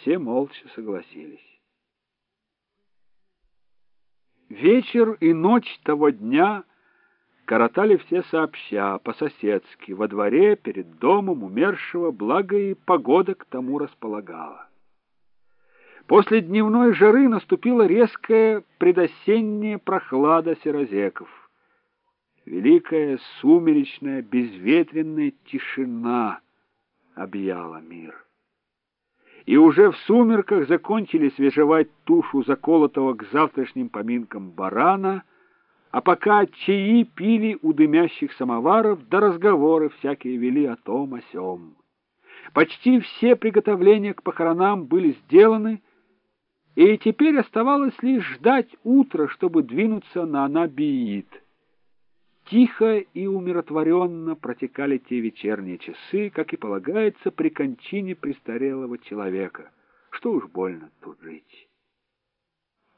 Все молча согласились. Вечер и ночь того дня коротали все сообща, по-соседски, во дворе, перед домом умершего, благо и погода к тому располагала. После дневной жары наступила резкая предосенняя прохлада серозеков. Великая сумеречная безветренная тишина объяла мир и уже в сумерках закончили свежевать тушу заколотого к завтрашним поминкам барана, а пока чаи пили у дымящих самоваров, да разговоры всякие вели о том, о сём. Почти все приготовления к похоронам были сделаны, и теперь оставалось лишь ждать утра, чтобы двинуться на Анабиит. Тихо и умиротворенно протекали те вечерние часы, как и полагается при кончине престарелого человека. Что уж больно тут жить.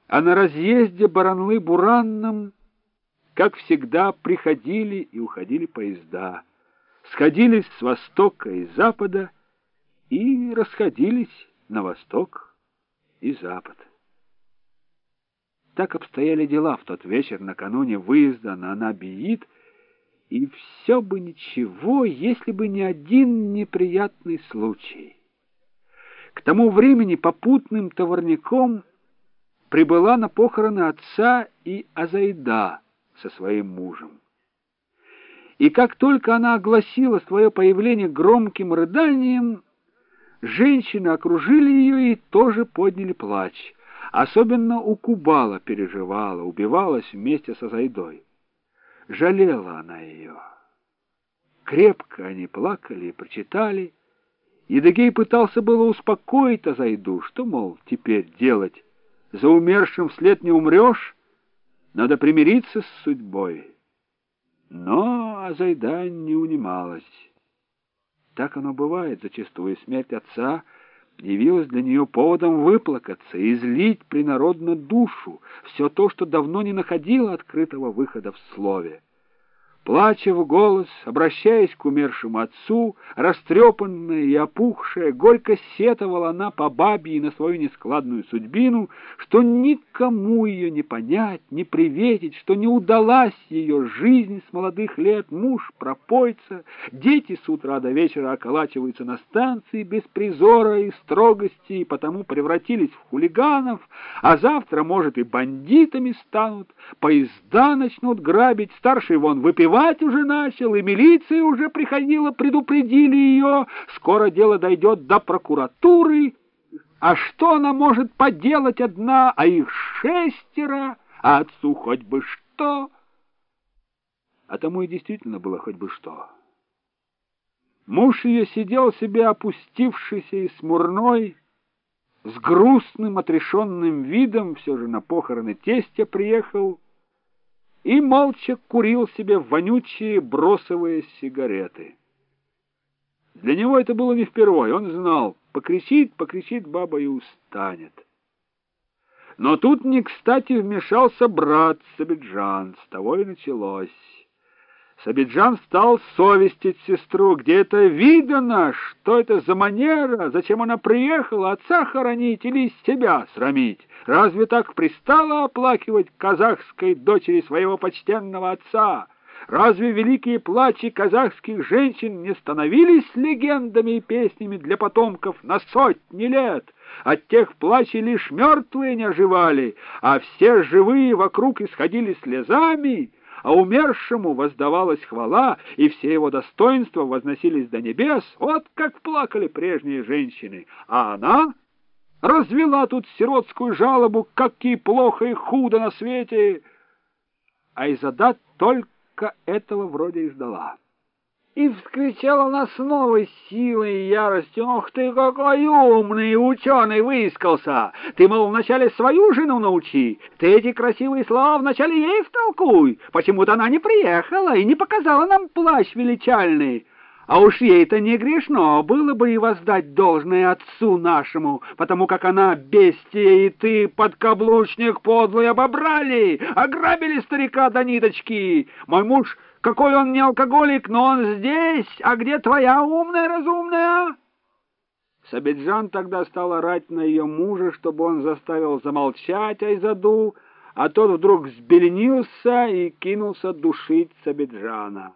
А на разъезде Баранлы-Буранном, как всегда, приходили и уходили поезда, сходились с востока и запада и расходились на восток и запад. Так обстояли дела в тот вечер накануне выезда на Анабиит, и все бы ничего, если бы не один неприятный случай. К тому времени попутным товарником прибыла на похороны отца и Азайда со своим мужем. И как только она огласила свое появление громким рыданием, женщины окружили ее и тоже подняли плач — Особенно у Кубала переживала, убивалась вместе со Зайдой. Жалела она ее. Крепко они плакали и прочитали. Едыгей пытался было успокоить Азайду, что, мол, теперь делать? За умершим вслед не умрешь, надо примириться с судьбой. Но Азайда не унималась. Так оно бывает зачастую. Смерть отца — явилось для нее поводом выплакаться излить принародно душу, все то, что давно не находило открытого выхода в слове. Плача в голос, обращаясь к умершему отцу, растрепанная и опухшая, горько сетовала она по бабе и на свою нескладную судьбину, что никому ее не понять, не приветить, что не удалась ее жизнь с молодых лет, муж пропойца, дети с утра до вечера околачиваются на станции без призора и строгости, и потому превратились в хулиганов, а завтра, может, и бандитами станут, поезда начнут грабить, старший вон выпивать, Воевать уже начал, и милиция уже приходила, предупредили ее. Скоро дело дойдет до прокуратуры. А что она может поделать одна, а их шестеро, а отцу хоть бы что? А тому и действительно было хоть бы что. Муж ее сидел себе опустившийся и смурной, с грустным, отрешенным видом, все же на похороны тестя приехал, и молча курил себе вонючие бросовые сигареты. Для него это было не впервой, он знал, покричит, покричит баба и устанет. Но тут не кстати вмешался брат Сабиджан, с того и началось. Сабиджан стал совестить сестру, где это видано, что это за манера, зачем она приехала, отца хоронить или себя срамить. Разве так пристало оплакивать казахской дочери своего почтенного отца? Разве великие плачи казахских женщин не становились легендами и песнями для потомков на сотни лет? От тех плачей лишь мертвые не оживали, а все живые вокруг исходили слезами, а умершему воздавалась хвала, и все его достоинства возносились до небес. Вот как плакали прежние женщины, а она развела тут сиротскую жалобу, как плохо и худо на свете. А Изадат только этого вроде и ждала. И вскричала она с новой силой и яростью. «Ох ты, какой умный ученый выискался! Ты, мол, вначале свою жену научи, ты эти красивые слова вначале ей втолкуй. Почему-то она не приехала и не показала нам плащ величальный». А уж ей-то не грешно было бы и воздать должное отцу нашему, потому как она, бестия, и ты, подкаблучник подлый, обобрали, ограбили старика до ниточки. Мой муж, какой он не алкоголик, но он здесь, а где твоя умная разумная?» Сабиджан тогда стал орать на ее мужа, чтобы он заставил замолчать Айзаду, а тот вдруг взбеленился и кинулся душить Сабиджана.